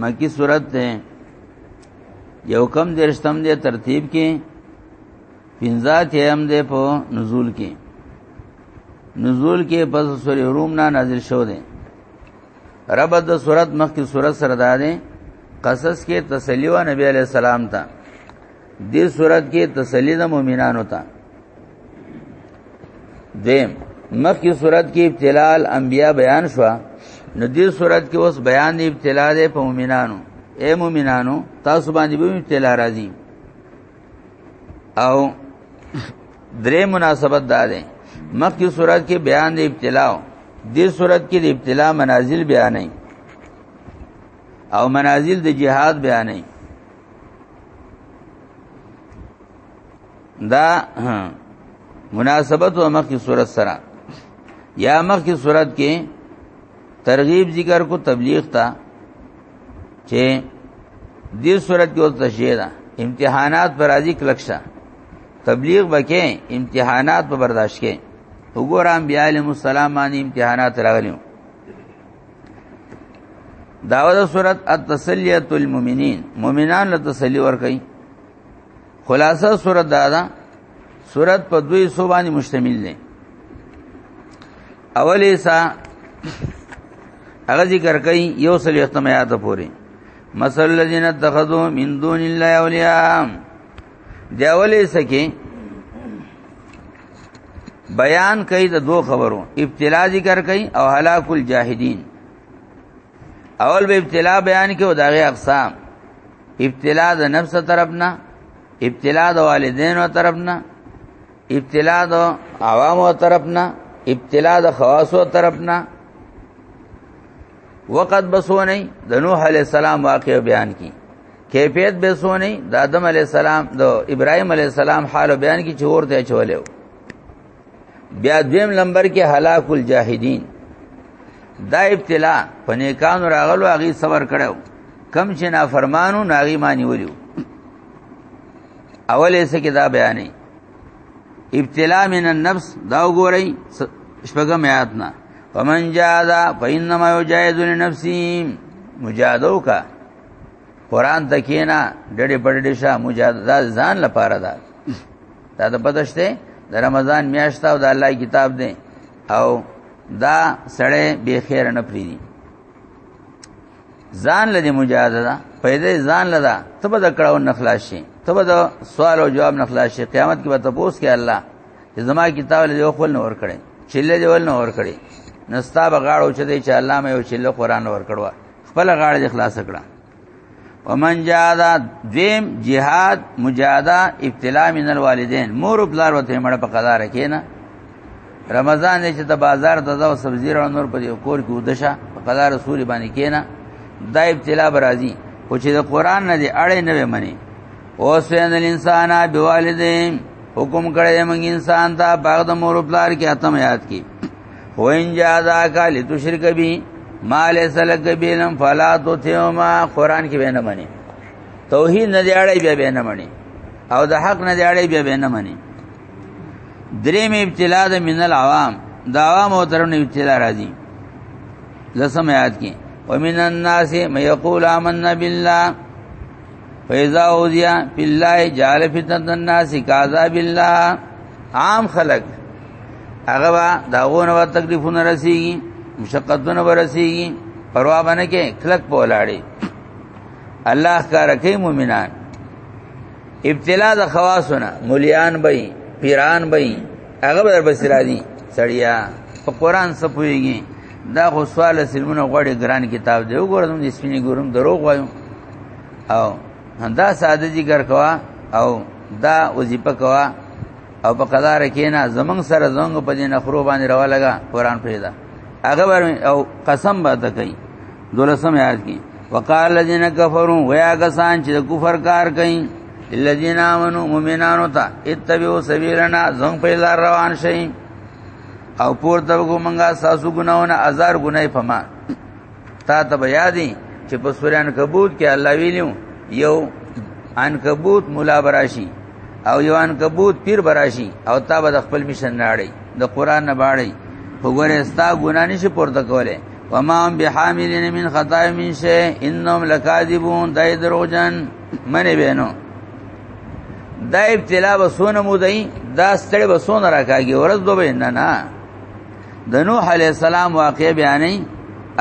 مکی صورت ده یو کم درشتم ده ترتیب کې پنځه تیم ده په نزول کې نزول کې پس سورې روم نه نازل شو ده رب د صورت مخ کی صورت سره ده قصص کې تسلی و نبی علی السلام ته دې صورت کې تسلی د مؤمنانو ته دیم مخکې صورت کې ابتلاء الانبیاء بیان شو نو دې صورت کې اوس بیان دی ابتلاء دې په مؤمنانو اے مؤمنانو تاسو باندې به ابتلاء راځي او درې مناسبت دا ده مخکې صورت کې بیان دی ابتلاء دې صورت کې د ابتلاء منازل بیان نه او منازل د جهاد بیان نه دا مناسبت و مخی صورت سره یا مخی صورت کې ترغیب ذکر کو تبلیغ تا چې دې صورت کې اوس تشهیر امتحانات پر راځي کلکشه تبلیغ بکې امتحانات په برداشت کې وګورم بیا علیہ السلام باندې امتحانات راغلیو داود صورت التسلیه المؤمنین مؤمنان له تسلی ور کوي خلاصه صورت دا ده صورت په دوی سو باندې مشتمل دی اول ایسا هغه ذکر کوي یو سل یتم یاد پوری مثل الذين اتخذوا من دون الله اولیاء دی اول ایسا کې بیان کوي د دوه خبرو ابتلا ذکر کوي او هلاك الجاهدين اول به ابتلا بیان کوي او دغه اقسام ابتلا د نفس طرفنا ابتلا د والدینو طرفنا ابتلا د عوامو طرفنا ابتلا د خواصو طرفنا وقت بسو نه د نوح علی السلام واقع بیان کی کیفیت به سونی د آدم علی السلام د ابراهیم علی السلام حال بیان کی چور ته چولیو بیا دویم لمبر کې هلاک الجاهدین دا ابتلا په نیکانو راغلو هغه صبر کړو کم چې نافرمانو ناغي مانی ولیو اولې سکه دا بیانې ابتلا من النفس دا وګورئ شپږم آیات نه فمن جاهد فإنما يجاهد لنفسه مجاهدو کا قران تکینا ډډه بډډه شه مجاهده ځان لپاره ده دا د پدشته د رمضان میاشت او د الله کتاب دی او دا سړی به خیر نه پریدي ځان لدی مجاهده ده پیدا ځان لدا ته به د کړهو نخلاص شي ته به د سوال او جواب نخلاص شي قیامت کې به تاسو کې الله چې زما کتاب له خپل نور کړي چې له ول نور کړي نستا به غاړو چې دی چې الله مې او چې له قران نور کړو خپل غاړه دې خلاص کړه ومن جاهد دیم جهاد مجاهده ابتلا من الوالدین مور او پلار وته مړ په قضا رکینا رمضان دې چې ته بازار ته ځو سبزی را نور په کور کې ودشه په قضا رسول باندې کینا دا ابتلا برازي او چې د قران نه دې اړې نه وې منی او سین الانسان بوالدین حکم کړی موږ انسان ته باغ د مور پلار کې اتم یاد کی وین جادا کالی تو شرک بی مال سلک بینم فلا تو تیوما قران کې بینه منی توحید نه دیاړی بیا بینه منی او د حق نه دیاړی بیا بینه منی دریم ابتلا د من العوام د عوام او ترن ابتلا راځي لسم یاد کې ومن الناس من یقول آمنا بالله فیضا اوزیا بالله جعل فتنه الناس کاذا بالله عام خلق هغه با داغونه ور تکلیفونه رسیږي مشقتونه ورسیږي پروا باندې کې کلک پولاړي الله کار کوي مؤمنان ابتلا د خواصونه مليان بې پیران بې هغه بر بسرا دي سړیا په قران سپويږي دا خو سوال سلمونه غوړي ګران کتاب دی وګورم د سپینې ګورم دروغ وایم او دا ساده ذکر کوا او دا وظیفه کوا او په قضا رکینا زمنګ سره زنګ په دین خرو باندې روا لگا قران پیدا هغه بر او قسم به تکي دولسم یاد کی وقال الذين كفروا ويا غسان چې کفر کار کوي الذين امنوا مؤمنانو ته اتبعوا سبيلنا زنګ په لار روان شي او پور دغه مونږه ساسو ګناونه هزار ګنای پما تا ته بیا دی چې په سورې عنکبوت کې الله ویلو یو عنکبوت مولا براشي او یو عنکبوت پیر براشي او تا به خپل مشن راړي د قران نه باړي وګوره ستا ګنا نشي پورته کوله وما هم بحاملین من خطا من شی انهم لکاذبون دای دروجن منی بینو دا ابتلا بسونه مودای دا ستړي بسونه راکاږي ورځ دوبه نه نه د نوح علی السلام واقع بیانې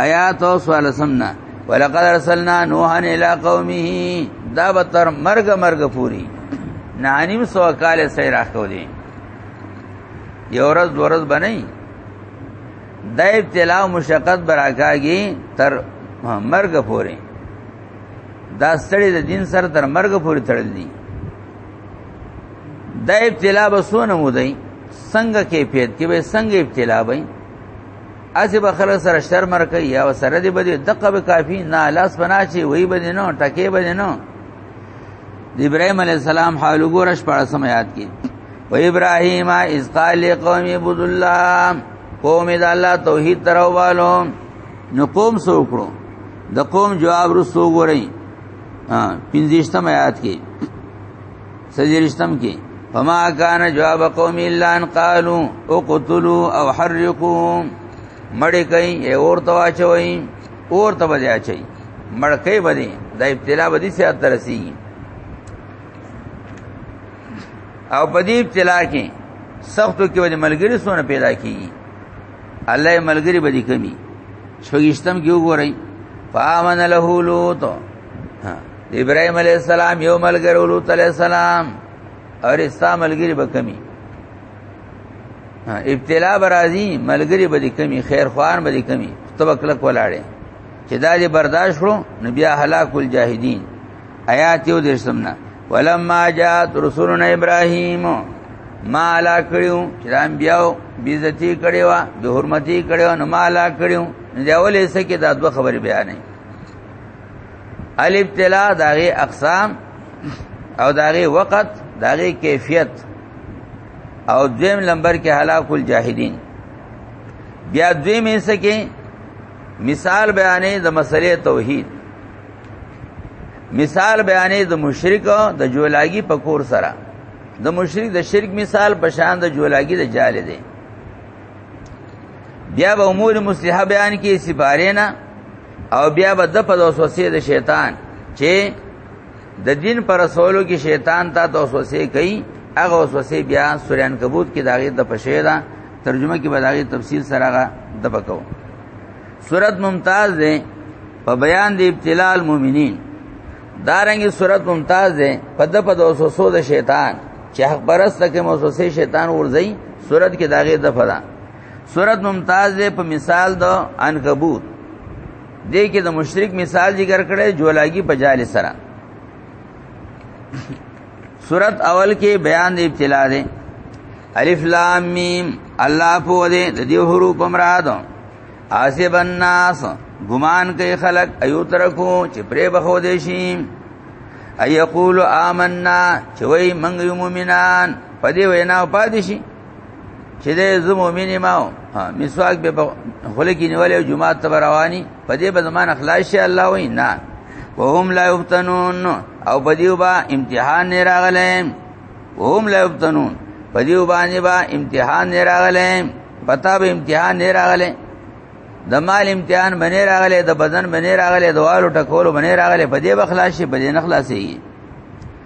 آیات او سوال سمنا ولقد ارسلنا نوحا الى قومه دا به تر مرګ مرګ پوری نانیم سو کال سیر اخو دي یو ورځ ورځ بنئ د ابتلا او مشقت براکاږي تر مرګ پورې دا ستړي د دین سره تر مرګ پورې تړل دي دا ابتلا به سونه مودای څنګه کیفیت کې به څنګه ابتلا وي اسی بخره سره شر مر کوي یا سره دی بده دقه به کافی نه لاس بنا چی وای بده نو ټکه بده نو د ابراهيم عليه السلام حال وګورش په سم یاد کی و ابراهيم اذ قال قوم عبد الله قوم د الله توحید تروالو نو قوم سو کړو د قوم جواب رسو غوري ها پنځشتم آیات کې سجرشتم کې فما کان جواب قوم الا ان قالوا اقتلوا او حرقوا مړې کوي اور ته واچوي اور ته بځه اچي مړ کوي بده د ابتلا بدی سي اترسي او په دې ابتلا کې سختو کې ولې ملګری سونه پیدا کیږي الله یې ملګری به دي کمی شوګشتم کې وګورئ فامن له لوط ابراهيم عليه السلام یو ملګری لوط عليه السلام اور استا ملګری به کمی ابتلا برازي ملګری به کمی خیر خوان به کمی توکل کولاړي چې دا دې برداشت کړو نبي هلاک الجاهدین آیات یو درسمنا ولما جاءت رسولنا ابراهيم ما لا کړیو چې انبیاو بیزتی کړیو د حرمتي کړیو نو ما لا کړیو دا ولې سکه دا دوه خبرې بیانې الابتلاء داغه اقسام او داغه وخت داغه کیفیت او دویم لمبر کې هلاک الجاهدین بیا دویم یې سکه مثال بیانې د مسلې توحید مثال بیانې د مشرک د جولاګي په کور سره د مشرک د شرک مثال په شان د جولاګي د جال دی بیا به امور مصلحه بیان کې سپاره نه او بیا به د په وسوسه د شیطان چې د دین پر رسولو کې شیطان ته د وسوسه کوي هغه وسوسه بیا سورې عنکبوت کې داغه د پښې ده ترجمه کې به داغه تفصیل سره هغه د پکو سورت ممتاز ده په بیان د ابتلا المؤمنین دارنګي صورت ممتاز ده په د په وسوسو د شیطان چې حق پرسته کې موسوسه شیطان ورځي صورت کې داغه د فدا صورت ممتاز دی په مثال د عنکبوت دې کې د مشرک مثال ذکر کړي جولاګي په جال سره صورت اول کې بیان د ابتلا دی الف لام میم الله په دې د دې حروف مراد حسب الناس ګمان کوي خلق ایو ترکو چې پرې بخو دې شي ايقول آمنا چې وای منګ یو مؤمنان په دې وینا پاتې شي چې دې زه مؤمن ما مسواک به خله کې نیولې جمعه ته رواني په دې به زمان اخلاص شي الله وای نه وهم لا یفتنون او په دې با امتحان نه راغلې وهم لا یفتنون په دې باندې با امتحان نه راغلې پتا به امتحان نه راغلې د مال امتحان باندې راغلې د بدن باندې راغلې د والو ټکولو باندې راغلې په دې بخلاص شي په دې نخلاصي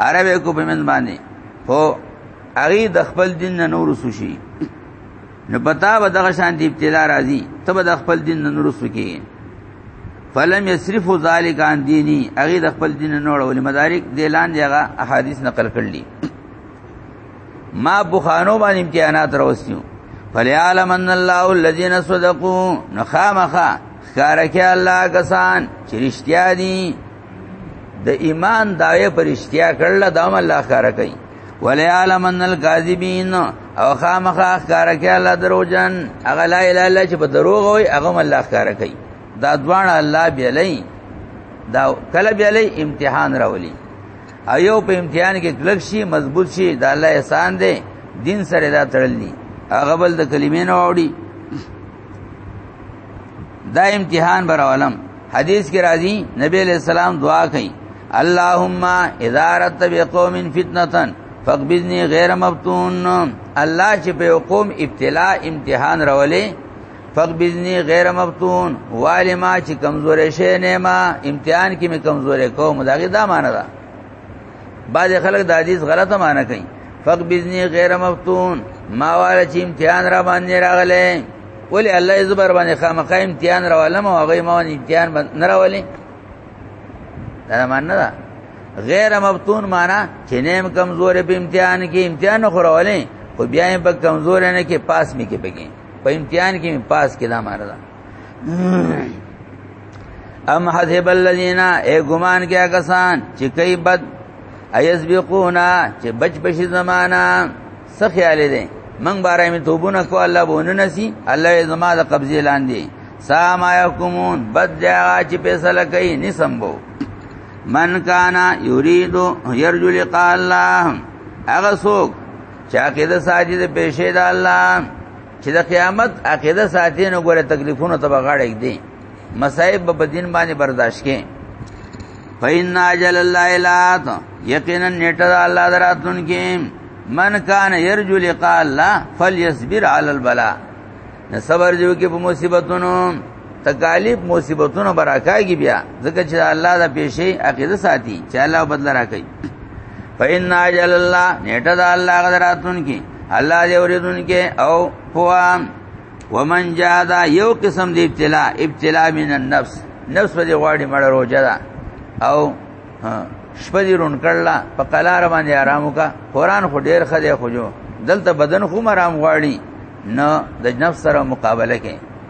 عربه کو په من باندې هو هغه د خپل دین نه نور سوشي نو پتا به دغه شان دی ابتلا راځي ته به د خپل دین نه نور سوکي فلم یصرف ذالک عن دینی هغه د خپل دین نه نور ولې مدارک دلان دیغه احادیث نقل کړلی ما بخانو باندې امتحانات راوستیو فلیعلم ان الله الذين صدقوا نخامخه خارکه الله کسان چې رښتیا دي د ایمان داوی پر اشتیا کړل دا هم الله کار کوي ولا علم ان الكاذبین او خامخا کار کوي الله دروژن هغه لا اله الا چې په دروغ وي هغه هم الله کار کوي دا دوان الله بیلای دا کله بیلای امتحان راولي ایو په امتحان کې کلک شي مضبوط شي دا الله احسان دی دین سره دا تړلی هغه بل د کلمې نه اوړي دا امتحان براولم حدیث کې راځي نبی علیہ السلام دعا کوي اللهم اذا رت بقوم فتنه فقبضني غیر مفتون الله چې په قوم ابتلا امتحان راولې فقبضني غیر مفتون والما چې کمزورې شې نه ما امتحان کې مې کمزورې کوم داګه دا معنی ده بعض خلک د حدیث غلطه معنی کوي فق بزنی غیر مفتون ما والا چې امتحان را باندې راغله ولی الله یې زبر باندې خامخا امتحان راولم او هغه ما باندې امتحان نه راولې دا معنی نه ده غیر مفتون معنی چې نیم کمزور په امتحان کې امتحان خو راولې خو بیا یې په کمزور نه کې پاس مې کې بګې په امتحان کې پاس کې دا معنی ده ام حذب الذين اي ګمان کیا کسان چې کوي بد ايز بيقونا چې بچ بشي زمانہ سخياله دي من بارے میں توبونه کو الله بونه نسی الله زما د قبضه لاندې سا ما يحكمون بد جا چې فیصله کوي نه سمبو من کانا یرید یرجو لقاء الله هغه څوک چې عقیده ساجد پېښې د الله چې د قیامت عقیده ساتي نو ګوره تکلیفونو ته بغاړې دي مصائب په دین باندې برداشت کړي فین اجل الله الات یقینا نیټه د الله دراتون کې من کان یرجو لقاء الله فلیصبر علی البلاء صبر جو کې په مصیبتونو تکالیف مصیبتونه براکاږي بیا ځکه چې الله د پیشي عقیده ساتي چې الله بدل راکړي فإن أجل الله نیټه د الله غدراتون کې الله دې اوریدون کې او فوام ومن جادا یو قسم دی ابتلا ابتلا من النفس نفس په دې غواړي مړ روزه ده او شپه دې رون کړل په قلار باندې آرام وکا قران خو ډیر خدای خو جو دلته بدن خو آرام غواړي نه د نفس سره مقابله کوي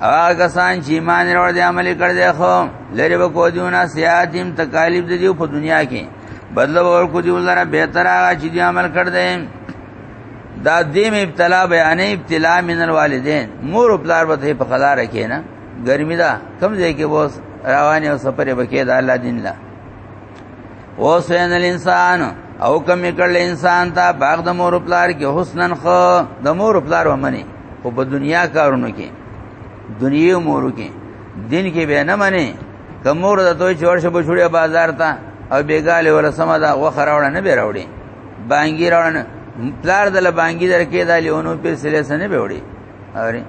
هغه کسان چې ایمان لري د عمل کړي دی خو لري به کو دیونه سیاتیم تکالیف دی په دنیا کې بدل ور کو دی ولر به تر هغه چې دی عمل کړ دی دا دیم ابتلا بیانې ابتلا من الوالدین مور او پلار به په خلا رکې نه ګرمي دا کم ځای کې وو روانه او سفر به کې دا الله دین لا وسین الانسان او کمی کړل انسان ته باغ د مور پلار کې حسنن خو د مور پلار ومني او په دنیا کارونو کې دنیا مورو کې دین کې به نه مني کمور د دوی چور شبو شوړي بازار ته او بیګاله ور سم دا وخه راوړ نه به راوړي بانګي راوړ پلار د لبانګي درکې د لیونو په سلسله نه به وړي اوري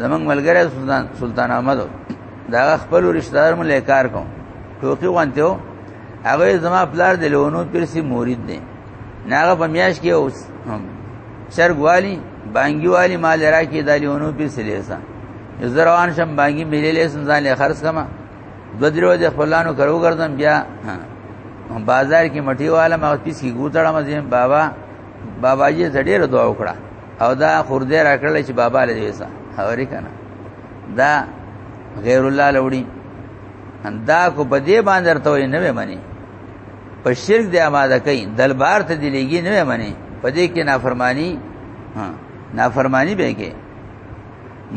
زمنګ ملګری سلطان سلطان احمد دا خپل رشتہ دار ملې کار کوم ټوکی وانته هغه زما پلار د لونو پرسي مرید دی ناغه په میاش کې اوس شرګ والی بانګي والی مال را کې د لونو پرسي لیسا زروان شم بانګي ملې لیسم ځان له خرڅ کما بدرو د خپلانو کرو ګرځم بیا بازار کې مټي والا ما پیس کې ګوتړم زم بابا بابا جی زډیر دعا وکړه او دا خورده را کړل چې بابا له دې وسه هوري کنه دا غیر الله لوړي دا کو په دې باندې ورته وي نه مانی په شرک دی آماده کوي دلبار ته دی لګي نه مانی په دې کې نافرمانی ها نافرمانی به کې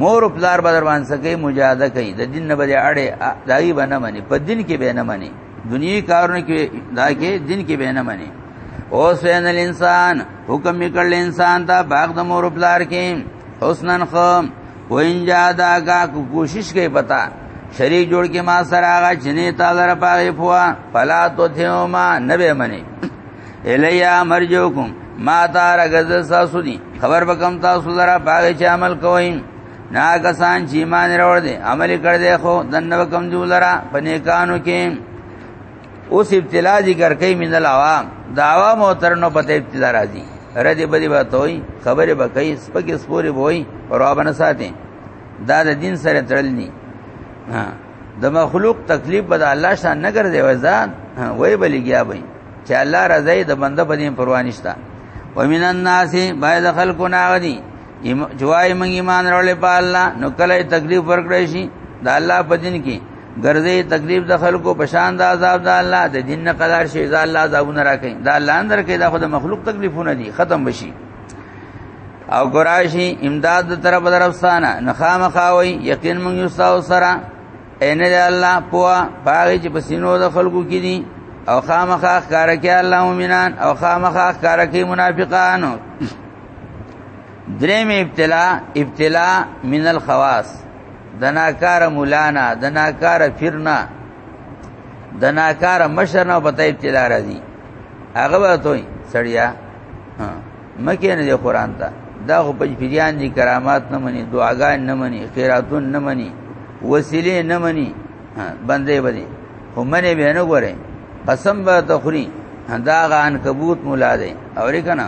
مور او پلار بدر باندې سکه مجاهده کوي د دین نه بده اړه دایي باندې مانی په دین کې به نه مانی دنیوي کارونه کې دا کې دین کې به نه مني او سین الانسان حکم میکړل انسان ته باغ د مور پلار کې حسنن خو وین جادا کا کوشش کوي پتا شریک جوړ کې ما سره هغه جنې تعالی را پاره پوا فلا تو تھیو ما نبه منی الیا مرجوکم ما تار غز ساسو دي خبر بکم تاسو لرا پاره چې عمل کوئ نا کسان چې ایمان راوړ دي عمل کړ دي خو دنو کم دی ولرا پنه کانو کې اوس ابتلا ذکر کوي من العوام دا عوام او ترنو پته ابتلا راځي ردی بدی بات وای خبره به کوي سپکه سپوري وای او رابنه ساتي دا د دین سره تړل نه د مخلوق تکلیف به د الله شان نه ګرځي وزاد وای بلګیا وای چې الله رضای د بنده په دې پروا نشتا ومن الناس باید خلقنا غدی جوای من ایمان راولې په الله نو کله تکلیف ورکړې شي د الله په دین کې ګرځي تکلیف د خلکو په شان د عذاب د الله د دین نه قدار شي ځا الله عذابونه راکې دا الله اندر کې دا خو د مخلوق تکلیفونه دي ختم بشي او ګراشي امداد د طرف درفسانه نخام خاوي یقین من یستاو سرا ان د الله پوا باغی چې پسینو د خلکو کې دي او خامخا کارکه الله مؤمنان او خامخا کارکه منافقانو دریم ابتلا ابتلا من الخواص د ناکار مولانا د ناکار فرنا د ناکار مشرنا په ته ابتلا راځي هغه به توي سړیا مکه نه قرآن ته دا خو پنځپیریان دي کرامات نه مني دعاګان نه مني خیراتون نه مني وسیله نه مني بندې بدی خو منه به نه ګوره قسم به تخری دا غان کبوت مولا دی اورې کنه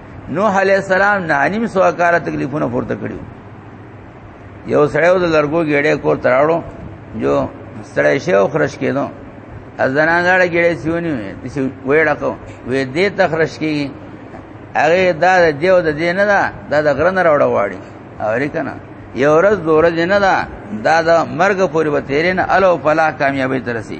نوح علی السلام نه انیم سو کار تکلیفونه پورته کړیو یو سړی د لرګو ګړې کور تراړو جو سړی شیو خرش کېدو ازنا غاړه ګړې سیونی وېړه کو وې دې تخرش کیږي هغه دا دیو د دین نه دا دا د غرن راوړ واړي اوري کنه یو ورځ دوره دین نه دا دا د مرګ پورې وتیرین الو فلاح کامیابی ترسي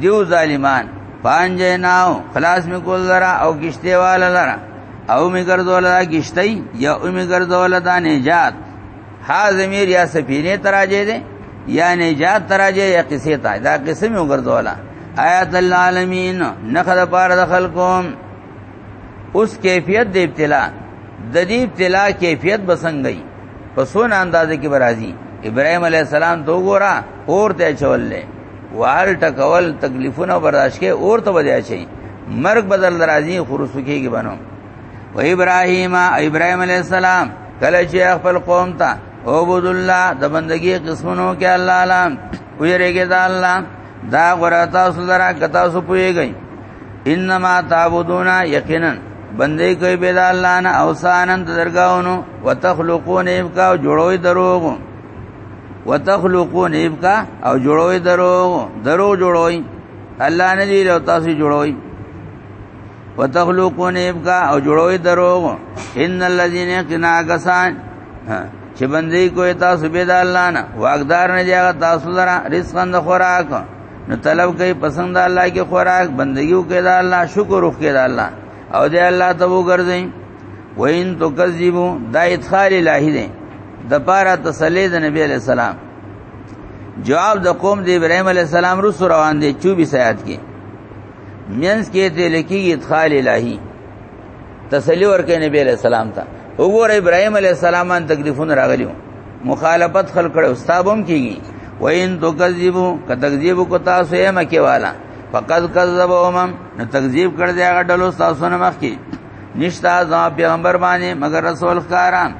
دیو ظالمان پانجناو خلاص می کول لرا او کشته والا لرا او می ګرځول دا کشته یا او می ګرځول دا نجات ها زمیر یا سفینه تراجه ده یا نجات تراجه یا قصه تا دا قسم یو ګرځولا آیات العالمین نخد پار د خلقوم اوس کیفیت د ابتلا د دې ابتلا کیفیت بسنګي په سون اندازې کې برازي ابراهيم عليه السلام تو ګورا اور ته چوللې وال ټکول تکلیفونه برداشت کې اور ته بدیا چي مرګ بدل درازي خروسو کېږي بنو و ابراهيم ابراهيم عليه السلام کله چې خپل قوم ته عبد الله د بندگی قسمونو کې الله علام ویریږي دا الله دا غراتا سره کتا سو پويږي انما تعبدون یقینا بندې کوي به الله نه اوسانن درگاونو وتخلقون ابکا جوړوي دروغ وتخلقون ابکا او جوړوي درو درو جوړوي الله نه دی له تاسو جوړوي وتخلقون ابکا او جوړوي درو ان الذين كنا غسان چې بندي کوي تاسو به د الله نه واقدار نه دی هغه تاسو لره رزق اند خوراک نو طلب کوي پسند الله کې خوراک بندګیو کې د الله شکر وکړي د الله او دې الله ته وګرځي وین تو کذبو دا ادخال الہی دی د پاره تسلی د نبی علی السلام جواب د قوم د ابراهیم علی السلام رو سره روان دي 24 آیات کې مینس کې ته لکی ادخال الہی تسلی ورکې نبی علی السلام ته وګوره ابراهيم عليه السلام ان تکلیفونه راغلیو مخالفت خلق کړو استابم کیږي وین تو کذبو ک تکذیب کو تاسو یې مکه والا فقد کذب امم نو تکذیب کړ دی هغه ډلو تاسو نه مخ کی نشتا ځا پیغمبر باندې مگر رسول کاران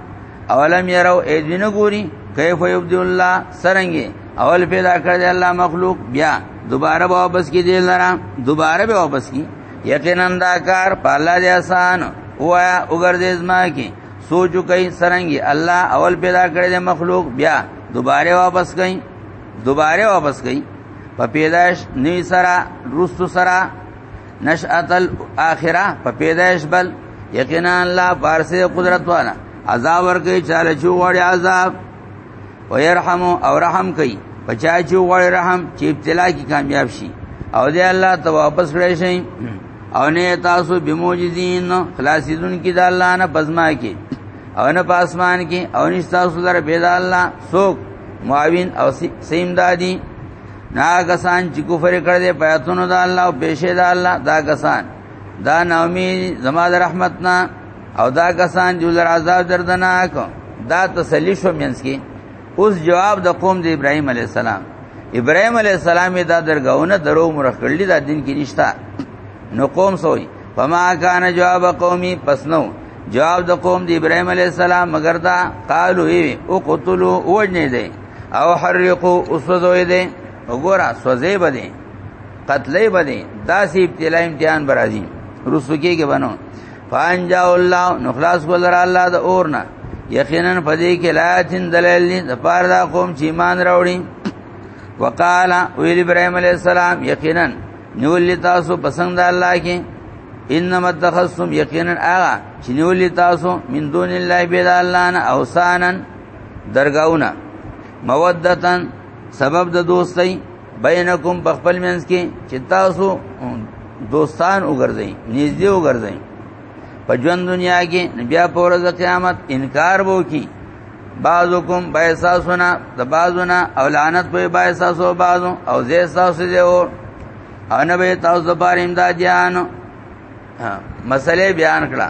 اولم يرو اذن ګوري کیف یبد الله سرنګي اول پیدا کړ دی الله مخلوق بیا دوباره به واپس کی دی لرا دوباره به واپس کی یقینا دا کار پالا دی آسان وایا وګرځي زما کی سوچ کوي سرنګي الله اول پیدا کړی د مخلوق بیا دوباره واپس کوي دوباره واپس کوي په پیدائش نی سره رستو سره نشأت الاخره په پیدائش بل یقینا الله پارسه قدرت والا عذاب ورکه چاله چې وړي عذاب ويرحم او رحم کوي بچا چې وړي رحم چې ابتلا کې کامیاب شي او دې الله ته واپس کړی شي او نه تاسو بموجزین خلاصیدون کې د الله نه پزما کې او نه پاسمان کې او نه تاسو در پیدا الله سوک معاون او سیم دادی نا کسان چې کفر کړ دې پیاتونو د الله او پیشه د الله دا کسان دا نومي زما د رحمتنا او دا کسان چې لر عذاب دردناک دا تسلی شو مینس کې اوس جواب د قوم د ابراهيم عليه السلام ابراهيم عليه السلام دا درګاونه درو مرخړلی دا دین کې نشتا نو قوم سوئی فما کان جواب قومي پس نو جواب د قوم د ابراهيم عليه السلام مگر دا قالو وی او قتلوا وجنه دي او حرقوا اسدوي دي وګوره سوځي بدي قتلې بدي داسې ابتلا امتحان برازي رسو کېږي بنو فانجا الله نو خلاص کول را الله د اورنا یقینا پدې کې لاتین دلیل دي د پاره دا قوم چې ایمان راوړي وقالا ویل ابراهيم عليه السلام یقینا نیولې تاسو پسند د الله کې انما تخصم یقینا اغا چې نیولې تاسو من دون الله بيد الله نه اوسانا درگاونه مودتن سبب د دوستۍ بینکم بخپل منس کې چې تاسو دوستان وګرځئ نږدې وګرځئ په ژوند دنیا کې بیا په ورځ قیامت انکار وو کی بعضو کوم بایساسونا د بعضونا او لعنت په بایساسو بعضو او زې ساسو دې او او نه به تاسو د بار امدادیان مسئله بیان کړه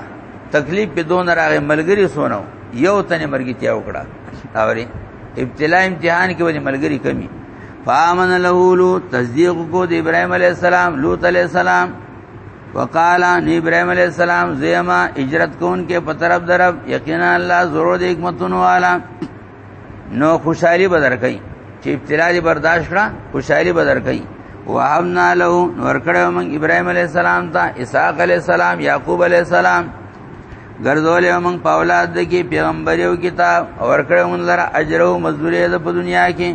تکلیف په دون راغې ملګری سونو یو تنه مرګی تیا وکړه اوري ابتلا امتحان کې وجه ملګری کمی فامن له لو تصدیق کو د ابراهيم عليه السلام لوط عليه السلام وقالا نبی ابراهيم عليه السلام زيما هجرت کون کې په طرف درب یقینا الله ضرور دې حکمتونو والا نو خوشحالي بدر کوي چې ابتلا دې برداشت کړه خوشحالي بدر کوي وهبنا له نور کړه موږ ابراهيم عليه السلام ته اسحاق عليه السلام يعقوب عليه السلام ګرځولې موږ په اولاد د کې پیغمبر یو کتاب اور کړه موږ لره اجر او مزدوري د په دنیا کې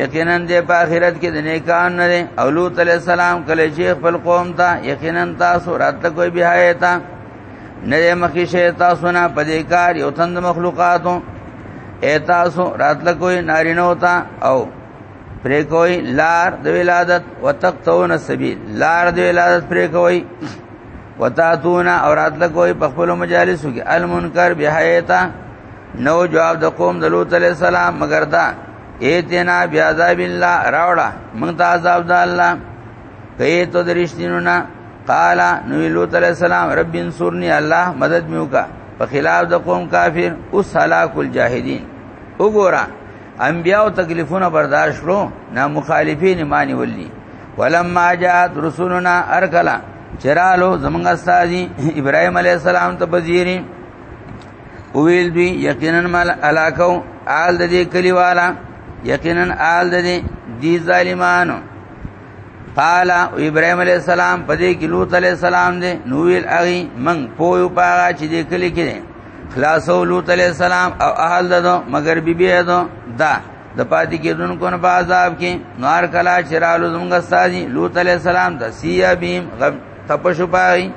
یقینا د په آخرت کې د نیکان نه دی او لوط علی السلام کله چې خپل قوم ته یقینا تاسو رات کوئی بهایتا نه مخې شي تاسو نه پدې کار یو تند مخلوقاتو اے تاسو رات کوئی نارینه ہوتا او پرې کوي لار د ولادت وتقتون السبيل لار د ولادت پرې کوي وتاتون اورات لګوي په خپل مجالسو کې المنکر بهایتا نو جواب د قوم د لوط علی السلام مگر دا ایتنا بیاذاب الله راوړه موږ ته عذاب د الله کئ ته درشتینو نه قال نو لوط علی السلام رب انصرنی الله مدد میوکا په خلاف د قوم کافر اوس هلاک الجاهدین وګوره انبیاء او تکلیفونه برداشت کړو نه مخالفین معنی ولي ولما جاءت رسولنا ارکلا چرالو زمنګ استاذي ابراهيم عليه السلام ته وزيري ویل دوی یقینا مال علاقو آل د دې کلیوالا یقینا آل د دې دي ظالمانو قال ابراهيم عليه السلام پدې کې لوط عليه السلام دې نو ویل اغي من پوي پاغه چې دې کلی کې خلاصو لوط علیہ السلام او اهل ددو مگر بی بی دو دا د پاتې کېدون کو نه په عذاب کې نار کلا چرالو زمګ استادی لوط علیہ السلام د سیا بیم غم تپشو پای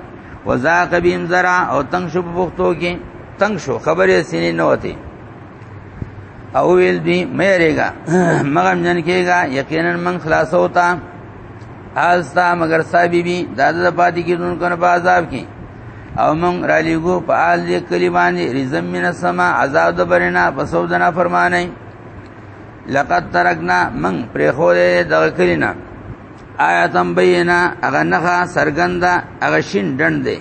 وزاق بیم زرا او تنگ شو پختو کې تنگ شو خبرې سینې نه وتی او ویل دی مې رېګا مغم جن کېګا یقینا من خلاص ہوتا آستا مگر صاحب بی دادا د پاتې کېدون کو نه په عذاب کې او مونږ را لګو په حال دې کلی باندې رزم من السما عذاب د برنا په سود نه فرمانه لقد ترکنا من پر خو دې د کلینا آیاتم بینا اغه نه سرګندا اغه شین ډند دې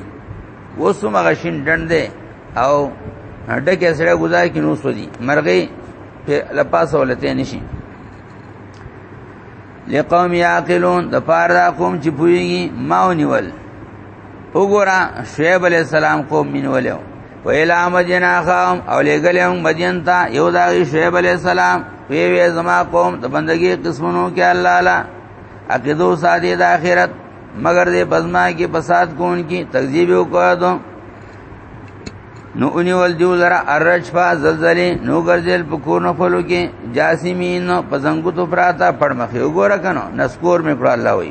وسوم اغه شین ډند دې او ډکه سره گزار کې نو سودي مرغې په لپاسه ولته نشي لقوم یاقلون د پاره قوم چې پويږي ماونیول وګورا شعیب علی السلام قوم مين ولیو ویلا مدینا قوم او لګلم مدین تا یو دا شعیب علی السلام وی وی زما قوم د بندگی قسمونو کې الله الا عقیدو ساده د اخرت مگر دې بزما کې فساد کون کی تکذیب وکړ دو نو اونی ول دیو لرا ارج فا زلزلی نو گرزل پکور نو خلو کی جاسمین پزنگو تو پراتا پڑ مخی اگورا کنو نسکور میں پڑا اللہ ہوئی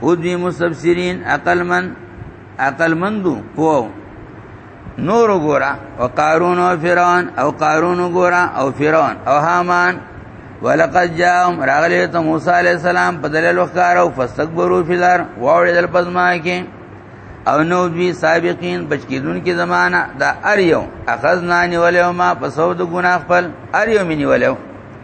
او دی مستبصرین عقل من عقل مندو پو نور ګورا او قارون او فرعون او قارون ګورا او فرعون او هامان ولقد جاءهم راغلی ته موسی علی السلام په دلیل وکړ او فاستكبروا فی الارض واوړل پزما کې او نو دوی سابقین بچکیدون کې زمانہ دا اریو اخذنا نیولیو ما پسو د ګناه خپل اریو منی ولیو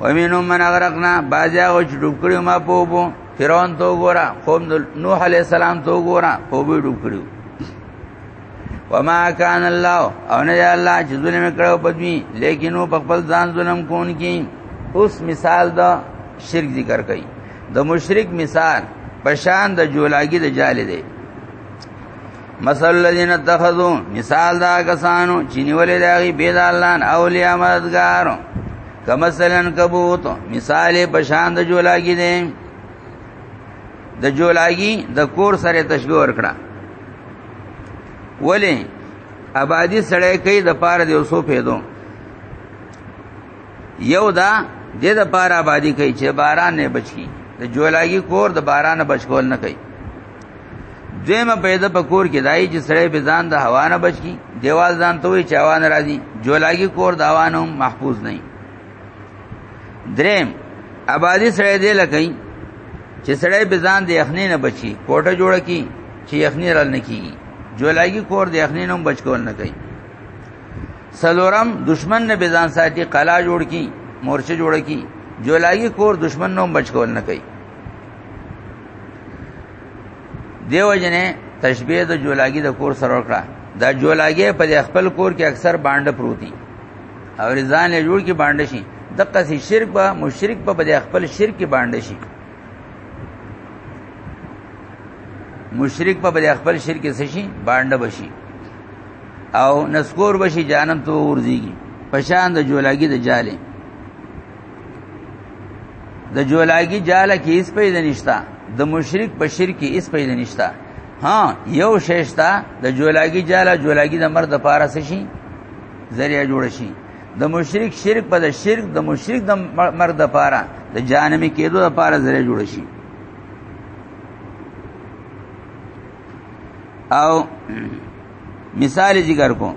ومنهم من اغرقنا باجا او ډوب کړو ما په وبو فرعون تو ګورا قوم نوح علی السلام تو ګورا په وبو ډوب کړو وما کان الله او نه الله چې ظلم کړو پدوی لیکن او په خپل ځان ظلم کون کی اوس مثال دا شرک ذکر کړي د مشرک مثال پشان د جولاګي د جال دی مثل الذين اتخذوا مثال دا کسانو چې نیولې داغي بيد الله اولیاء مددگار کمثلن کبوت مثال بشان د جولاګي دي د جولاګي د کور سره تشبيه ورکړه ولی آبادی سړی کوي د پاره دی اوسو پیدو یو دا د د پاره آبادی کوي چې باران نه بچي د جولاګي کور د باران بچکول نه کوي دیمه پیدا په کور کې دای چې سړی به ځان د هوا نه بچ کی دیوال ځان ته وي چې هوا نه راځي جولاګي کور د هوا نه محفوظ نه دریم آبادی سړی دی لکه چې سړی به ځان د یخنې نه بچي کوټه جوړ کی چې یخنې رال نه کیږي جولاګي کور د یخنې نه بچ کول نه کوي سلورم دشمن نه به ځان ساتي قلا جوړ کی مورچه جوړ کی جولاګي کور دشمن نه بچ کول نه کوي دیو جنې تشبیه د جولاګي د کور سره وکړه دا جولاګي په خپل کور کې اکثر باندې پروتي او رضان له جوړ کې باندې شي دغه سي شرک به مشرک په بده خپل شرک کې باندې شي مشرک په بده خپل شرک کې شي باندې بشي او نسکور بشي جانم تو ورځيږي پشان د جولاګي د جاله د جولاګي جاله کې اس پیدا نشتا د مشرک په شرک کې اس پیدا نشتا ها یو شیشتا د جولاګي جاله جولاګي د مرد پاره شي ذریعہ جوړ شي د مشرک شرک په د شرک د مشرک د مرد لپاره د جانمی کېدو لپاره زره جوړ شي او مثال ذکر کوم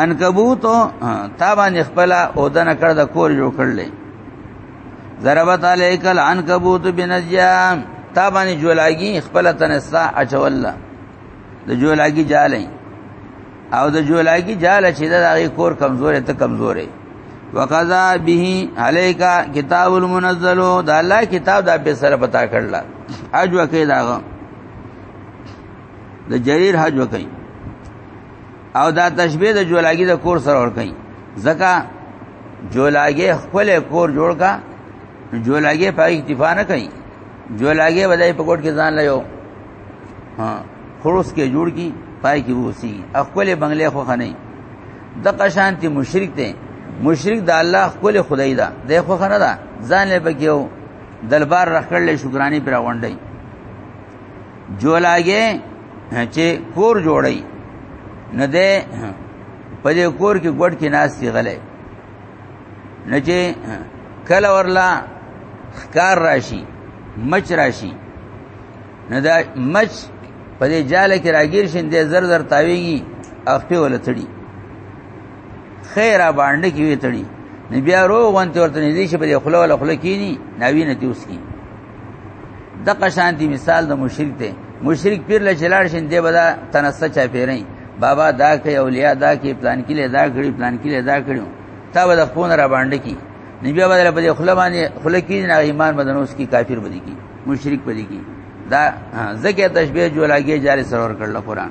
عنکبوت تا باندې خپل او دنه کړ د کور جوړ کړل ضربت علیک العنکبوت بنجام تا باندې جولاګي خپل تنسا اچول د جولاګي جالې او د جولاګي جال چې د هغه کور کمزورې ته کمزورې وقضا به علیکا کتاب المنزل د الله کتاب د به سره پتا کړل اجو کې داغه د جریر حج وکي او دا تشبیه د جولاګي د کور سره ور کوي ځکه جولاګي خپل کور جوړ کا جولاګي په اکتفا نه کوي جولاګي بدای په کوټ کې ځان لایو ها خروس کې جوړ کی پای کې وسی خپل بنگلې خو خنه د قشانتی مشرک ته مشرک د الله خپل خدای دا د خو خنه دا ځان له بګیو دلبار رخړلې شکرانی پر غونډي جولاګي چې کور جوړي نه ده په دې کور کې ګډ کې ناس دی غلې نه چې کله ورلا خکار راشي مچ راشي نه دا مچ په دې جاله کې راګیر شین دې زر زر تاویږي اخپې ولا تړي خیر باندې کې وی تړي نبي روغ وانت ورته دې شي په دې خلوله خلکینی ناوی نه دیوس کی دغه شانتی مثال د مشرک دی مشرک پیر له چلاړ شین دی بدا تنسه چا پیرې بابا دا کوي اولیاء دا کوي پلان کې له دا کړی پلان کې له دا کړو تا به د خپل را باندې کی نبی بدل په دې خله باندې خله کې نه ایمان بدنوس کی کافر بدی کی مشرک بدی کی دا زکه تشبیه جوړاږي جاري سرور کړل قرآن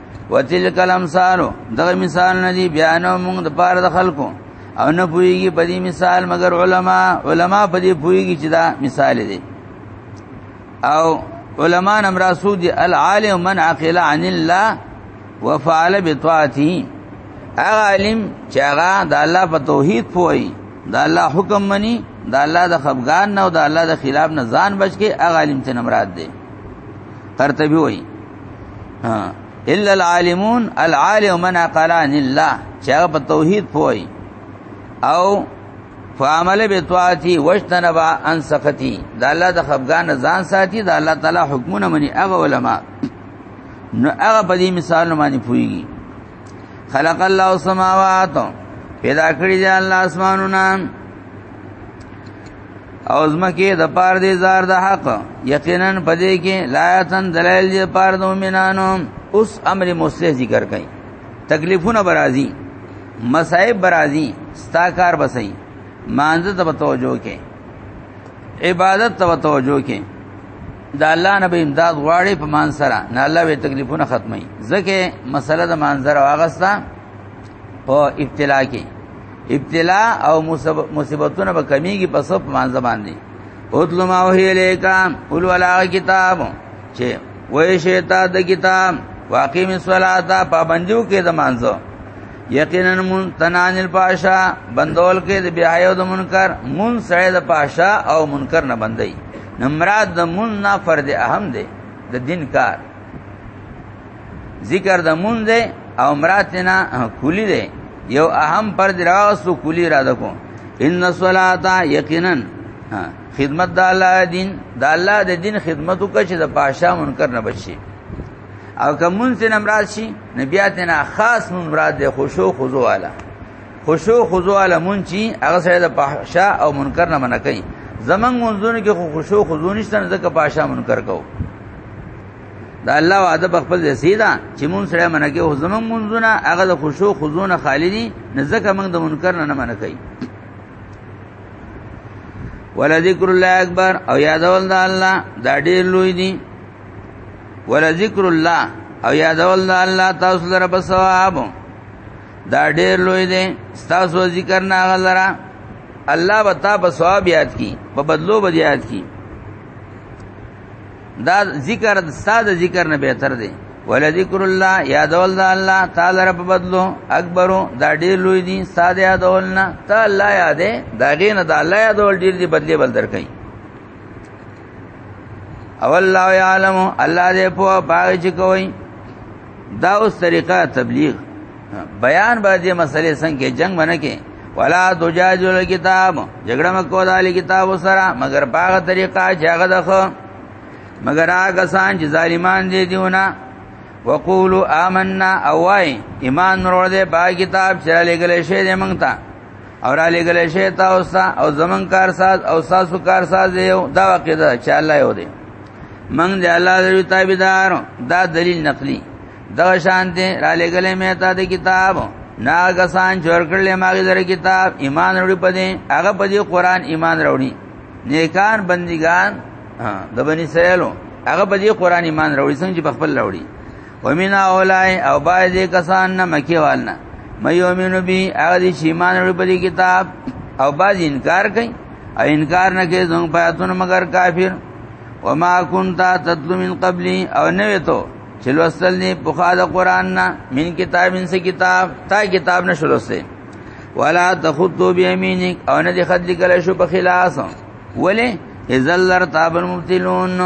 وتلک الامثال دغه مثال نه دی بیانو موږ د پاره د خلکو او نه پويږي په دې مثال مگر علما علما په دې پويږي چې دا مثال دی او علما نم رسول دی العالم من عقل عن الله وفعل بطاعته هغه عالم چې هغه د الله په توحید پوي د الله حکم مني د الله د خفقان نه او د الله د خلاف نه ځان بچ کې هغه عالم ته نمراد دی قرطبي وایي ها الا العالمون العالم من قران الله چې هغه په توحید پوي او فعمل بتواتی وجتنبا ان سختی دا الله د خفغان ځان ساتي دا الله تعالی حکمونه مني هغه علما نو هغه په دې مثال باندې پويږي خلق الله السماوات پیدا کړی دی الله اسمانونه او زمکه د پار دې زار د حق یقینا پدې کې لایتن دلایل دې پار د مؤمنانو اوس امر موسی ذکر کړي تکلیفونه برازي مصائب برازي ستا کار بسئی مانزه ته توجه کې عبادت ته توجه کې د الله نبی امداد غواړي په مان سره نه الله به تکلیفونه ختمي ځکه مسله د منظر واغستا په ابتلا کې ابتلا او مصیبتونه به کمیږي په سب مان زبان دي اوتل ما وحی الیکا اول ولا کتاب چې وې شیتا د کتاب واقیم الصلاتا پابندیو کې د مانځو یقینا من تنان الپاشا بندول کې د بیايو د منکر من سره د پاشا او منکر نه بندي نمراد د من نه فرد اهم دی د دین کار ذکر د مونږ دی او مراتنا کلی دی یو اهم پر دراوسو کلی را دکو ان الصلاه یقینا خدمت د الله دین د الله د دین خدمت وکړي چې د پاشا منکر نه بچي او کومون سن امراض شي نبيات نه خاص مون مراد د خشوع خضوع والا خشوع خضوع والا مون چی هغه سره د پاشا او منکر نه منکې زمنګ منځونه کې خشوع خضوع نشته ځکه پاشا منکر کوو دا الله وعده په خپل ځای ده چې مون سره منګه او زمون منځونه هغه د خشوع خزونه خالی دي نه ځکه موږ د منکر نه منع کوي ولذکر الله اکبر او یادول د الله دا ډیر لوی دي ولذکر الله او یادول د الله تاسو لپاره په ثواب دا ډیر لوی دي تاسو ذکر نه غلره الله وتا په ثواب یاد کی په بدلو به یاد کی دا ذکر ستا د ذکر نه بهتر دی ولذکر الله یادول د الله تعالی رب بدلو اکبرو دا ډیر لوی دي ستا د یادول نه ته الله یادې دا غینه د الله یادول ډیر دی بدلی بل درکې او الله یعلم الله دې په پاج کوي دا اوس طریقه تبلیغ بیان به دې مسلې څنګه جنگ باندې کې ولا تجادل کتاب جګړه مکو دالي کتاب سره مگر باغ طریقه جګړه دخه مگر هغه سان چې ظالمان دي دیونه وقولو آمنا اوای ایمان نور دې با کتاب چې لګلې شه دې مونږ ته اور علی گلے شه تا اوسا او زمون کار ساز او ساسو کار ساز یو دا واقع ده چې الله یو دی من دې الله دې تابعدار دا دلیل نقلی دا شانته را لګلې مې تا د کتاب نا کسان چور کړل ما غیر کتاب ایمان وروړي پدې هغه پدې قران ایمان وروړي نیکان بندگان د بنی اسرائیلو هغه پدې قران ایمان وروړي څنګه چې خپل وروړي ومینا اولای او باید کسان نه مکی والنا مې یومینو بي هغه دې چې ایمان وروړي پدې کتاب او باز انکار کوي او انکار نه کوي زموږ پیاتون مگر کافر وما كنت تتلو من قبلي او نوې ته چې لوستل نه په خاله قران نه من کتاب انس کتاب تا کتاب نه شروع سه ولا تخطو بيمينك او نه دي خد لیکل شو په خلاص ولې اذل لر تاب المبتلون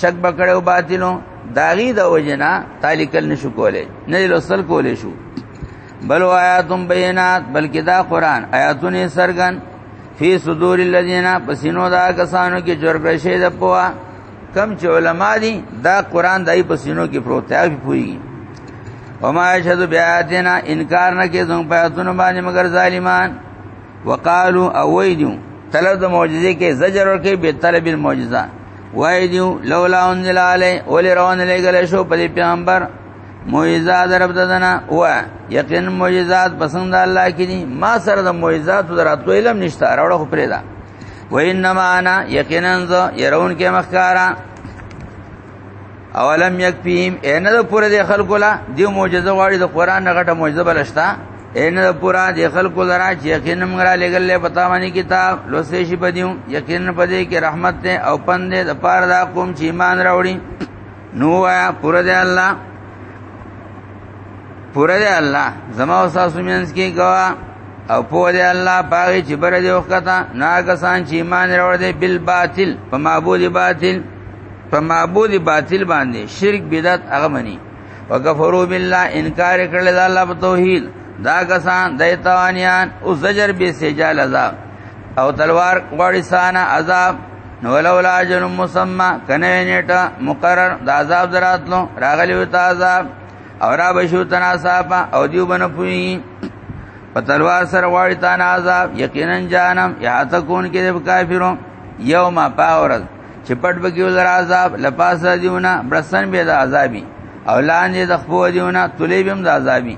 شک بکړو باطلو داغي د وجنا تالیکل نشو کولای نه لوستل کولای شو بل آیاتم بینات بلکې دا قران آیاتونه سرګن فی صدور الذین پسینو دا کسانو کې جوړ کړی شه د پوا کم چې علما دي دا قران دای په سینو کې پروت دی پوي وما يشهد بیاتنا انکار نه کې زموږ په اتونو باندې مگر ظالمان وقالو اویدو طلب د معجزې کې زجر ورکې به طلب المعجزه وای دیو لولا انزل علی ول روان لګل شو په پیغمبر معجزات رب ددنا و یقین معجزات پسند الله کې دي ما سره د معجزات دراتو علم نشته راوړو پرې ده و انما انا یقینا ذ يرون کې مخکارا اولم یکفیم ان د پوره د خلکو لا دی معجزه غواړي د قران غټه معجزه بلشتا ان د پوره د خلکو لرا چې یقینا موږ را لګل له پتا باندې کتاب لوسې شي پدیو یقینا پدې کې رحمت ته او پندې د پاره دا کوم چې ایمان راوړي نو آیا پوره د الله پوره دی الله زما او تاسو مینس کې گوا او پوه دی الله پاغي چې بر دی وخته ناګسان چې ایمان راوړ دی بل باطل په معبود باطل په معبود باطل باندې شرک بدعت هغه مني وکفروا بالله انکار کړل د الله په توحید دا کسان دایتوانیان او زجر به سجال عذاب او تلوار غړسانه عذاب نو لولا اجل مسمى کنه نیټه مقرر د عذاب دراتلو راغلی وت عذاب او را بشو تناساب او دیو بن پوی په تلوار سره واړی تا نه عذاب یقینا جانم یا تکون کې د کافرو یوم پاورز چې پټ بګیو در عذاب لپاسه دیونه برسن به د عذابي او لاندې د خپو دیونه تلیبم د عذابي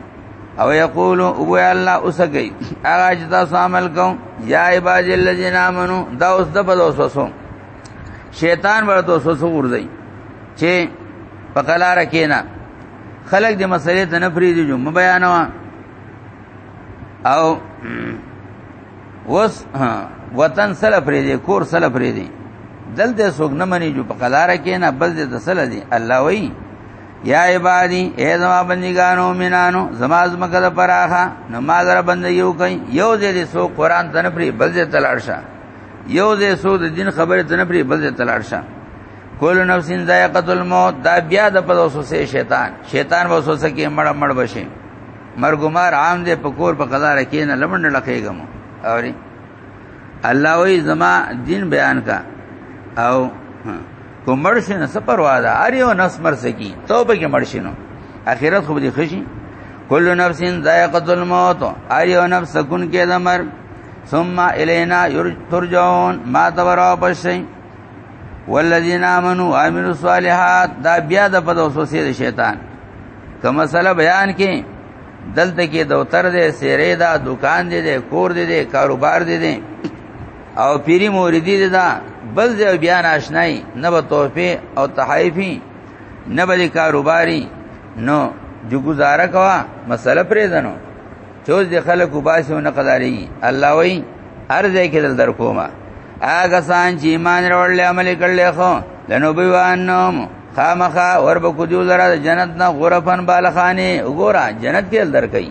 او یقول او الله اوسګي هغه چې تاسو عمل کوم یا عباد الذین آمنو دا اوس د بل وسوسو شیطان ورته وسوسو ورځي چې په کلار کې نه خلق دې مسلې ته نه فریدي جو بیانوا او وس وطن سره فریدي کور سره فریدي دلته سوګ نه مني جو په کلار کې نه بل دې تسل دي الله وایي یا عبادی اے زما بندگانو مینانو زما زما کده پراخه نو ما در بند یو کئ یو دې سو قران تنفری بل دې تلارشه یو دې سو د دین خبره تنفری بل دې تلارشه کول نفس ذائقه الموت دا بیا د په وسوسه شیطان شیطان وسوسه کې مړ مړ بشي مرګمار عام دې پکور په قضا رکین لمن لخېګم اوري الله وی زما دین بیان کا او کو مرشي نه سپروا ده ار یو نفس مرسکی توبه کې مرشي نو اخرت خو دې خشي کل نفس ذائقه الموت ار یو نفس سکون کې د مرګ ثم الینا ترجعون ما تبرا بشي والذین آمنوا وعملوا الصالحات دا بیا د په وسوسه د شیطان کوم مسله بیان کې دلته کې دوتر دې سیرې دا دکان دې دې کور دې دې کاروبار دې دې او پیری موریدی دا بل ځای بیا ناشنای نه به توفه او تحایفی نه به کاروباری نو جو گزاره کوا مسله پرې دنو چوز د خلکو باسو نه قداري الله وای ارزه کې دل در کومه هغه سان چې ایمان وروړل عمل کړل خو لنو بيوانم خامخا ور بکو دیو لرا جنت نا غرفن بالخانه وګورا جنت کې درکې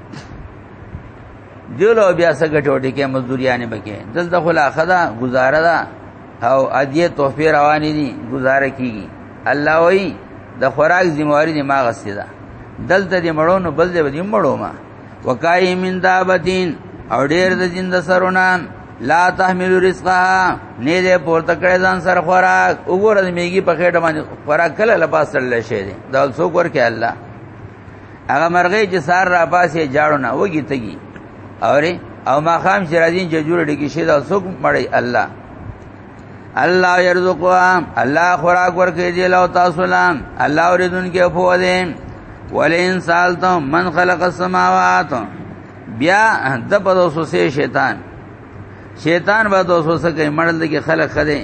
دیلو بیا څنګه ټوټی کې مزدوریانه بکې دلته خلا خدا گزاره ده او ادیه تحفه روانې دي گزاره کیږي الله وای د خوراک ذمہواری دی ما غسته ده دلته دې مړو نو بل دې ودی مړو ما وکای من دابتین او ډیر د جند سرونه لا تحمل رزقها نه دې پورته کړې ځان سر خوراک وګوره میږي په خېټه باندې خوراک کله لپاس تړل شي دا څوک ورکه الله هغه مرغې چې سار را پاسې جاړو نه وږي تګي اوري او ما خام چې راځي چې جوړ ډکی شي دا څوک مړی الله الله يرزقها الله خوراک ورکې دی لو تاسو لام الله اوریدون کې په دې ولئن سالتم من خلق السماوات بیا د په وسوسه شیطان شیطان به وسوسه کوي مړل کې خلق خده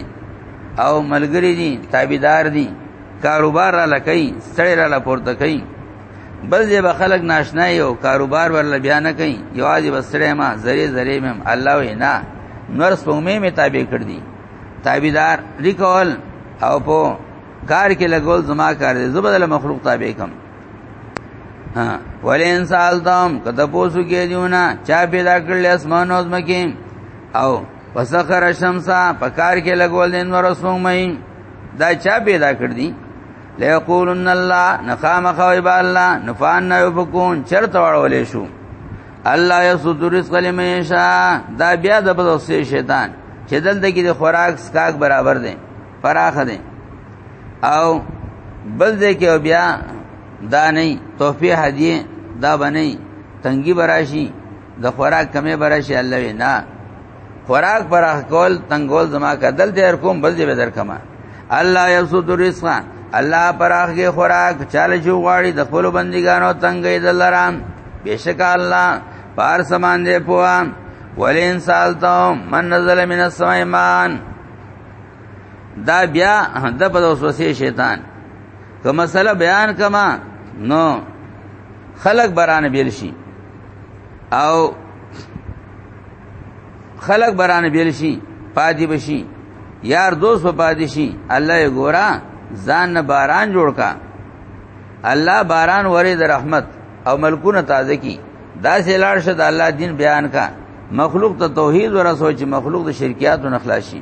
او ملګری دي تابعدار دي کاروبار را لکې ستړي را لپورته کوي بل دې به خلک ناشنا یو کاروبار ورل بیا نه کوي یوازې بسړې ما زری زری مم الله وینا نور سپومې می تابع کړ دي تابعدار ریکول او په کار کې لګول زما کار دې زبدل مخلوق تابع کم ها ولې انسان تم کته پوسو کې دیونه چا پیدا کړل اسمانو زمکه او وسخر الشمس پکار کې لګول دین ور سومې دا چا پیدا کړ دي ليقولن الله نخام خويب الله نفان نه يفكون چرته وړولې شو الله يسد رزق لمن يشاء دا بیا د بلوسه شیطان چې دلته کې د خوراک سکاک برابر دي فراخ دي او بل دې کې بیا دا نه تحفه هدیه دا بنئ تنګي براشي د خوراک کمی برشي الله وینا خوراک پر کول تنگول زما کدل دې کوم بل دې بدر کما الله یسود رزق الله پراخ کې خوراک چاله شو غاړي د خپل بندګانو تنگې دلرام بشک الله پار سمان دې پوا ولین سالتم من نزل من السماء مان دا بیا د په وسوسه شیطان که مسله بیان کما نو خلق بران بیل شي او خلق بران بیل شي پادی بشي یار دوست په پادی شي الله یې ګورا ځان نه باران جوړ کا الله باران وری د رحمت او ملکونه تازه کی دا سیلار شد الله دین بیان کا مخلوق ته توحید ورسو چې مخلوق د شرکیات نه خلاص شي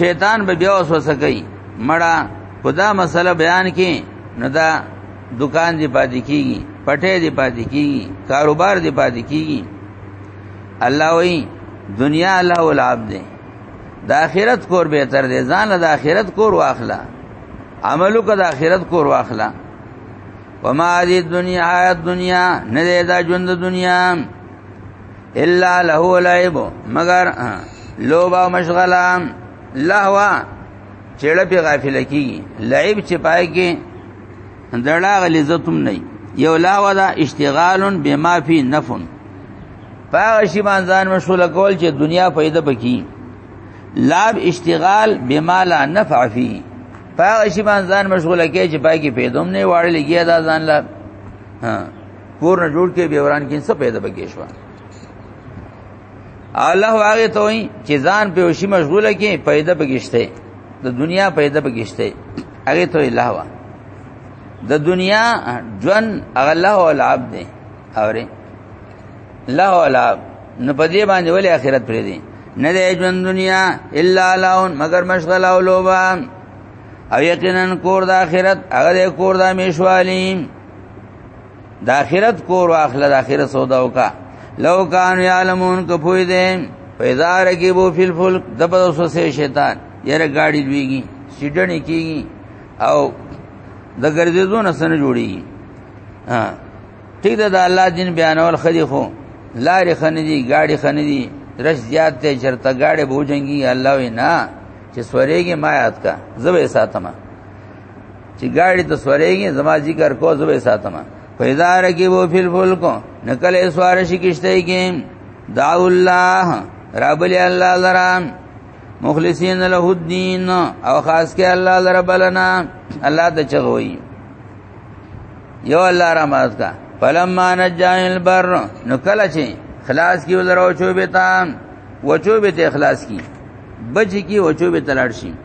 شیطان به بیا وسوسه کوي مړه خدا مسله بیان کې نو دا دکان دی پاتې کیږي پټه دی پاتې کیږي کاروبار دی پاتې کیږي الله وی دنیا الله العبد دی د اخرت کور به تر دې ځان د اخرت کور واخلا عملو کا د اخرت کور واخلا وما دې دنیا حیات دنیا نه دې دا ژوند دنیا الا له لعب مگر لوبا مشغله لهوا چېړه په غافل کی لعب چې پای کې دړه غلزتم نه یو لهوا دا اشتغال بما فی نفن پاغه شی باندې ځان مشغول کول چې دنیا پیدا پکې لاب اشتغال بما لا نفع فی پاغه شی باندې ځان مشغول کې چې پای کې پیدوم نه واړلې کیه دا ځان لا ها کور نه جوړ کې به وران کې څه پیدا بګې شو الله هغه ته وایي چې ځان په وشي مشغوله کې پیدا بګشته د دنیا پیدا بګشته هغه ته الله وا د دنیا جن الله او العبد دی اوره الله او العبد نه پدې باندې ولې آخرت پرې دی نه دی ژوند دنیا الا لاون مگر مشغله او لوبا او یقینا کور د آخرت هغه کور د میشوالیم د اخرت کور واخله د اخرت سودا وکا لو کان یعلمون کپوی دې پیدا رکی بو فل فل دبر سوسه شیطان یره گاڑی لویږي سیډنی کیږي او د ګرځېدو نه سن جوړیږي ها ټیک ده د الله دین بیانول خدي خو لارې خنې دي گاډي خنې دي رش زیات ته چرته گاډي بوجنګي الله وینا چې سورېږي ما یاد کا زبې ساتمه چې ګاډي ته سورېږي زما ذکر کو زوې ساتم پیدا رکی وو فل فل کو نکل سوار شي کشته کې دعو الله رب الله لرام مخلصین له الدین او خاص کې الله لره بلنا الله ته چغوي یو الله را مات کا فلما نجا البر نو کله چې خلاص کی ولرو چوبه تام وچوبه ته اخلاص کی بچ کی وچوبه تلاړ شي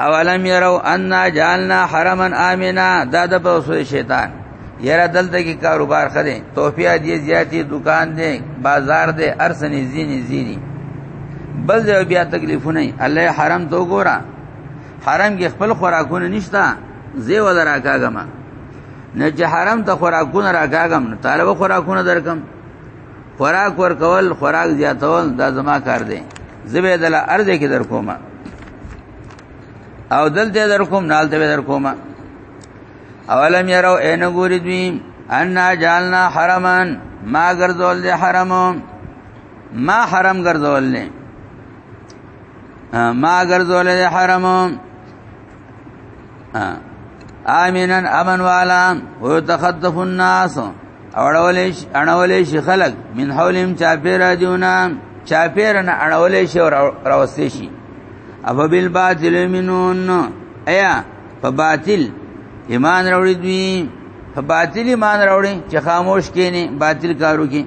اولم يرو ان جعلنا حرما امنا دا د بوسو شیطان یرا دلته کې کاروبار خره توفیا دی زیاتی دکان دی بازار دی ارسنی زینی زینی بل دی بیا تکلیفونه الله حرم تو ګورا حرم کې خپل خوراکونه نشتا زی ولا راکاګم نه چې حرم ته خوراکونه راکاګم طالب خوراکونه درکم خوراک ور کول خوراک زیاتول دا زما کار دی زبې دل ارز کې در کومه او دلته در کوم نالته در کومه اولم يرو ان ګور دوی ان جالنا حرمن ما ګرځول دي حرم ما حرم ګرځول نه ما ګرځول دي حرم آمینن امن والا او تخطف الناس اړولې اړولې شي خلق من حولهم چاپیر دیونا چاپیر نه اړولې شي او راوستي شي اف بالباطل منون ایا په باطل ایمان راوړي دوی په باطل ایمان راوړي چې خاموش کینی باطل کارو کې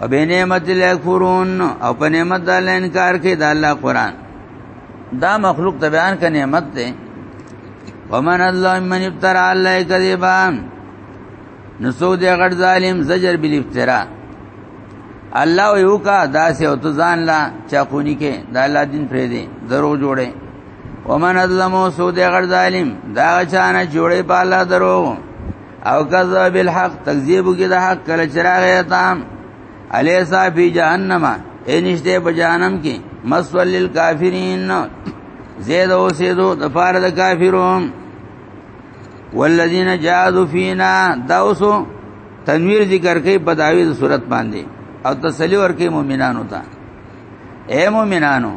او به نعمت الله کفرون او په نعمت الله انکار کوي د الله قران دا مخلوق ته بیان کا نعمت ده ومن الله من افترا علی کذبا نسو دې غړ ظالم زجر بل افترا الله یو کا داسې او تزان لا چاقونی کې د الله دین پرې دي درو جوړه ومن ظلمو سو دې غړ ظالم دا چانه جوړه په الله درو او کذب بالحق تکذیب کې د حق کله چراغ یتام الیسا فی جهنم انشته په جهنم کې مسول للکافرین زید او سیدو د فار د کافرون والذین جاهدوا فینا دا اوسو تنویر ذکر کوي په داوی د صورت باندې او تسلی ورکړي مؤمنانو ته اے مؤمنانو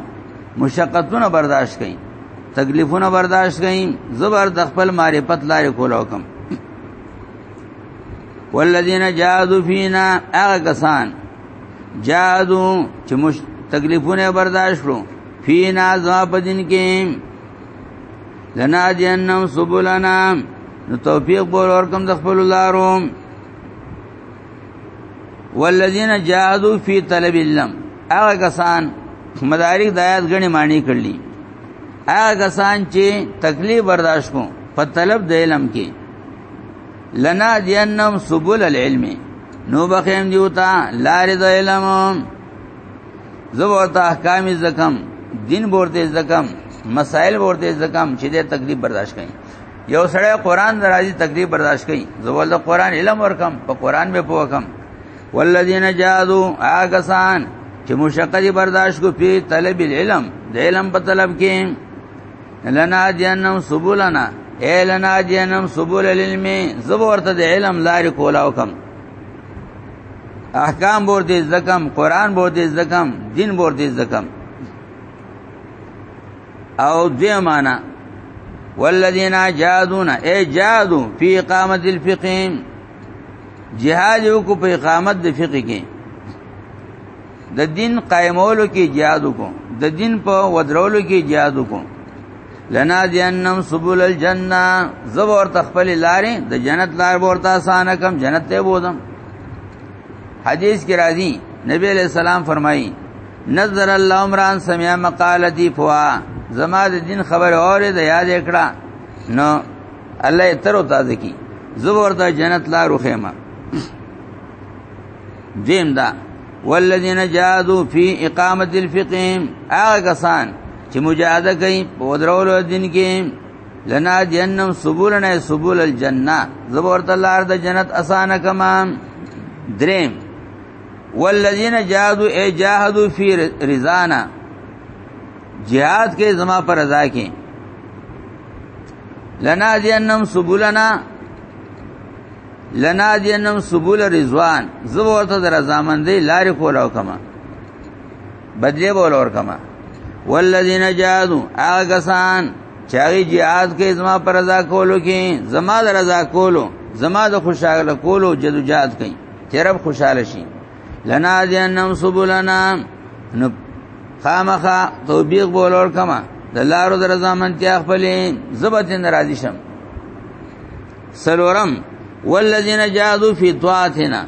مشقتونه برداشت کړئ تکلیفونه برداشت کړئ زبر د خپل معرفت لارې کولو کوم والذین جاهدوا فینا هغه کسان جاهدوا چې مش تکلیفونه برداشت کړو فینا ځوا په دین کې لنا جهنم سبولنا نو توفیق بول ورکم د خپل لارو والذین جاهدوا فی طلب العلم هغه کسان مدارک د آیات غني معنی کړلی هغه کسان چې تکلیف برداشت کو په طلب د علم کې لنا دینم سبول العلم نو بخیم دیوتا لار د علم زو ورته احکام زکم دین ورته زکم مسائل ورته زکم چې د تکلیف برداشت کړي یو سړی قران درازي تکلیف برداشت کړي زو ولته قران علم ورکم په قران به پوکم والذین جادوا آکسان چې مشقت برداشت کو په طلب العلم د علم په طلب کې لنا جنم سبولنا اے لنا جنم سبول العلم زبر ورته د علم لار کولاو کم احکام ورته زکم قران ورته زکم دین ورته زکم او دې معنا والذین جادون اے جادو فی اقامت الفقه جهاد کو په اقامت د فقه کې د دین قائمولو کې جهاد وکړو د دین په ودرولو کې جهاد وکړو لنا جهنم سبول الجنه زب اور تخپل لارې د جنت لار ورته آسان کم جنت ته بوزم حدیث کې راځي نبی علیہ السلام فرمایي نظر الله عمران سمع مقالتی فوا زما د دین خبر اورې د یاد کړه نو الله تر او تازه کی زبر د جنت لارو خیمه دیم دا والذین جادو فی اقامت الفقه هغه کسان چې مجاهده کوي په ودرولو دین کې لنا جنم سبولنا سبول الجنه زبورت لار د جنت اسانه کما دریم والذین جادو ای جاهدوا فی رضانا jihad کې زما پر رضا کې لنا جنم سبولنا لنا دینم سبول رضوان زه ورته در زامندې لارې کولاو کما بدلی بول اور کما والذین جادو آگسان چاگی جهاد کې زما پر رضا کولو کې زما د رضا کولو زما د خوشاله کولو جدو جهاد کې تیرب خوشاله شي لنا جهنم سبولنا نو خامخا توبیق بولور کما د لارو در زامن تیا خپلې زبتن راضی شم سلورم والذین جادو فی طاعتنا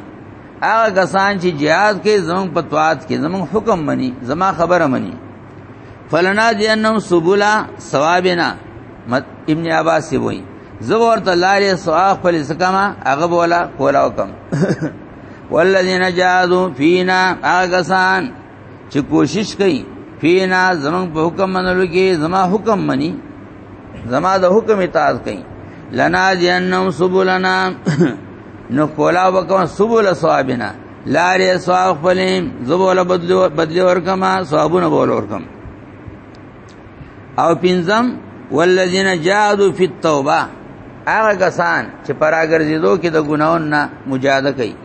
هغه کسان چې jihad کوي زموږ په طاعت کې زموږ حکم مني زما خبره مني فلنا جنم سبولا ثوابنا ابن عباس سی وای زو ورته لارې سواخ په لسکما هغه بولا کولاو کم والذین جادو فینا هغه کسان چې کوشش کوي فینا زمون په حکم منلو کې زما حکم مني زما د حکم اطاعت کوي لنا جهنم سبولنا نو کولا وکم سبول ثوابنا لارې ثواب خپلم زبول بدلو بدلی ورکم ثوابونه بول ورکم او پنځم والذین جاهدوا فی التوبه هغه کسان چې پراګرځیدو کې د ګناون نه مجاهده کوي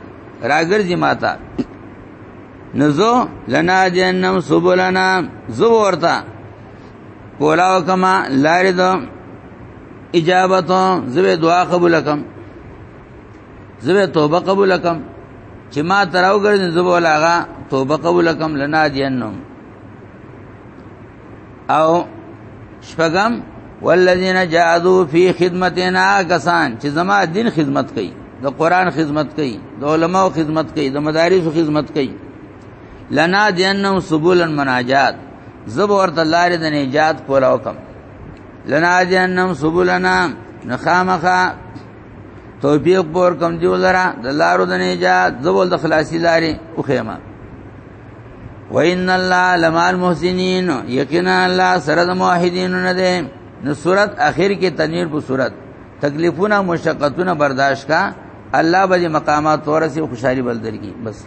راګرځي ماته نزو لنا جهنم سبلنا زو ورتا کولاو کما لارې دو اجابتو زوی دعا قبول کم زوی توبه قبول کم چې ما تراو ګرځې زو ولاغه توبه قبول کم لنا جهنم او شپغم والذین جادو فی خدمتنا کسان چې زما دین خدمت کوي د قران خدمت کوي د علماو خدمت کوي د مدارس خدمت کوي لنا جنم سبول المناجات زب ورته لارې د نجات کولا وکم لنا جنم سبولنا نخامخه توفیق پور کم دیو لرا د لارو د نجات زبول د خلاصي لارې او خیمه وان الله لمع المحسنین یقینا الله سره د موحدین نه ده نو صورت اخر کې تنویر په صورت تکلیفونه مشقتونه برداشت کا الله به مقامات تورسه خوشحالي بل درکې بس